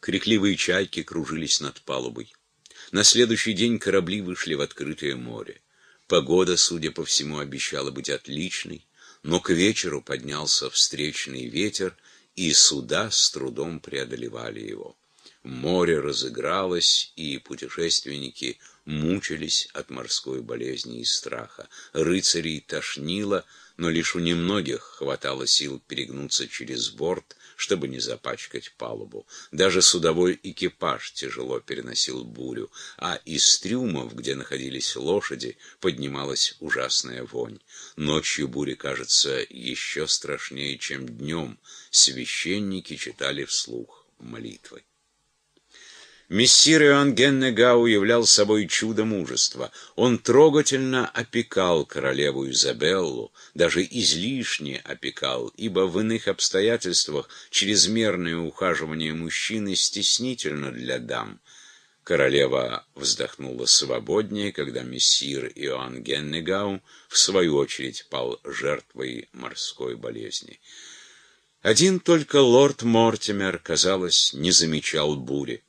Крикливые чайки кружились над палубой. На следующий день корабли вышли в открытое море. Погода, судя по всему, обещала быть отличной, но к вечеру поднялся встречный ветер, и суда с трудом преодолевали его. Море разыгралось, и путешественники мучились от морской болезни и страха. Рыцарей тошнило, но лишь у немногих хватало сил перегнуться через борт, чтобы не запачкать палубу. Даже судовой экипаж тяжело переносил бурю, а из трюмов, где находились лошади, поднималась ужасная вонь. Ночью буря кажется еще страшнее, чем днем. Священники читали вслух молитвы. Мессир Иоанн Геннегау являл собой чудо мужества. Он трогательно опекал королеву Изабеллу, даже излишне опекал, ибо в иных обстоятельствах чрезмерное ухаживание мужчины стеснительно для дам. Королева вздохнула свободнее, когда мессир Иоанн Геннегау в свою очередь пал жертвой морской болезни. Один только лорд Мортимер, казалось, не замечал бури.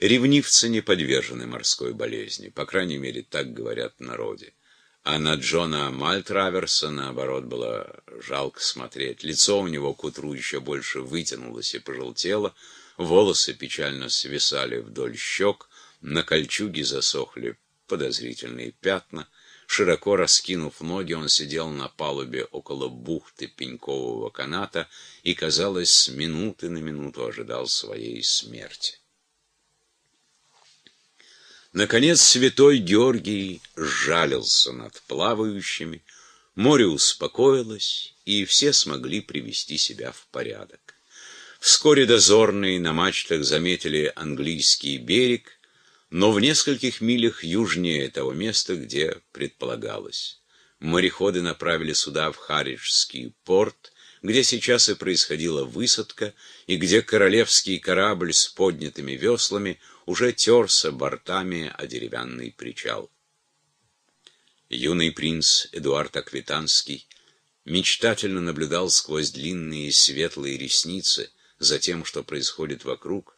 Ревнивцы не подвержены морской болезни, по крайней мере, так говорят в народе. А на Джона Мальтраверса, наоборот, было жалко смотреть. Лицо у него к утру еще больше вытянулось и пожелтело, волосы печально свисали вдоль щек, на кольчуге засохли подозрительные пятна. Широко раскинув ноги, он сидел на палубе около бухты пенькового каната и, казалось, с минуты на минуту ожидал своей смерти. Наконец святой Георгий сжалился над плавающими, море успокоилось, и все смогли привести себя в порядок. Вскоре дозорные на мачтах заметили английский берег, но в нескольких милях южнее того места, где предполагалось. Мореходы направили суда в Хариджский порт, где сейчас и происходила высадка, и где королевский корабль с поднятыми веслами уже терся бортами о деревянный причал. Юный принц Эдуард Аквитанский мечтательно наблюдал сквозь длинные светлые ресницы за тем, что происходит вокруг,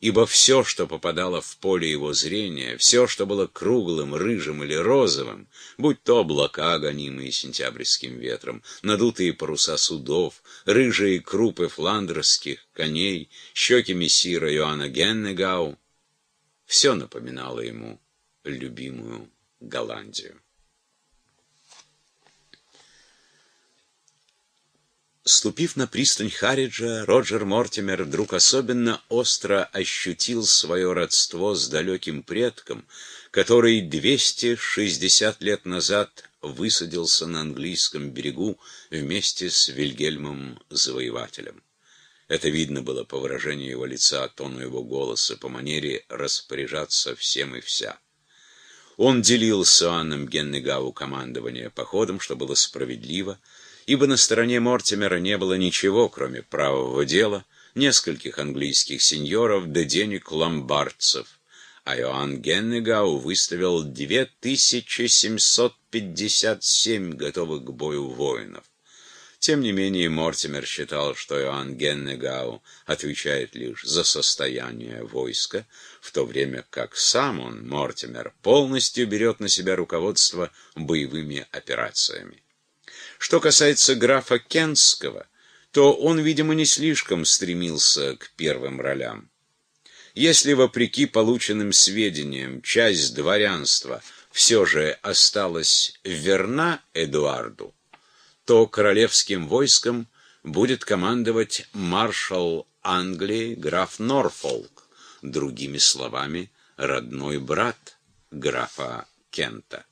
ибо все, что попадало в поле его зрения, все, что было круглым, рыжим или розовым, будь то облака, гонимые сентябрьским ветром, надутые паруса судов, рыжие крупы фландерских коней, щеки мессира Иоанна Геннегау, все напоминало ему любимую Голландию. Ступив на пристань Хариджа, Роджер Мортимер вдруг особенно остро ощутил свое родство с далеким предком, который 260 лет назад высадился на английском берегу вместе с Вильгельмом Завоевателем. Это видно было по выражению его лица, тону его голоса, по манере распоряжаться всем и вся. Он делил с Иоанном Геннегау командование походом, что было справедливо, ибо на стороне Мортимера не было ничего, кроме правого дела, нескольких английских сеньоров да денег ломбардцев, а Иоанн Геннегау выставил 2757 готовых к бою воинов. Тем не менее, Мортимер считал, что Иоанн Геннегау отвечает лишь за состояние войска, в то время как сам он, Мортимер, полностью берет на себя руководство боевыми операциями. Что касается графа Кенского, то он, видимо, не слишком стремился к первым ролям. Если, вопреки полученным сведениям, часть дворянства все же осталась верна Эдуарду, то королевским войском будет командовать маршал Англии граф Норфолк, другими словами, родной брат графа Кента.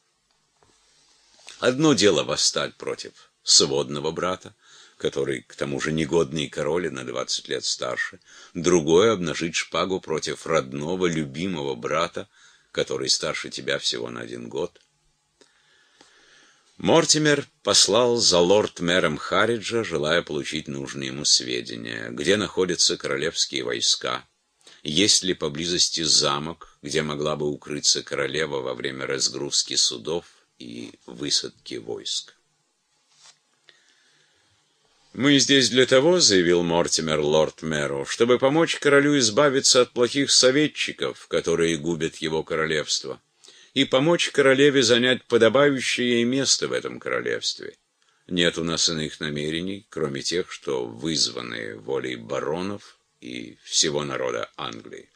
Одно дело восстать против сводного брата, который, к тому же, негодный король и на двадцать лет старше, другое — обнажить шпагу против родного, любимого брата, который старше тебя всего на один год — Мортимер послал за лорд-мэром Хариджа, желая получить нужные ему сведения, где находятся королевские войска, есть ли поблизости замок, где могла бы укрыться королева во время разгрузки судов и высадки войск. «Мы здесь для того, — заявил Мортимер лорд-мэру, — чтобы помочь королю избавиться от плохих советчиков, которые губят его королевство, и помочь королеве занять подобающее ей место в этом королевстве. Нет у нас иных намерений, кроме тех, что вызваны волей баронов и всего народа Англии.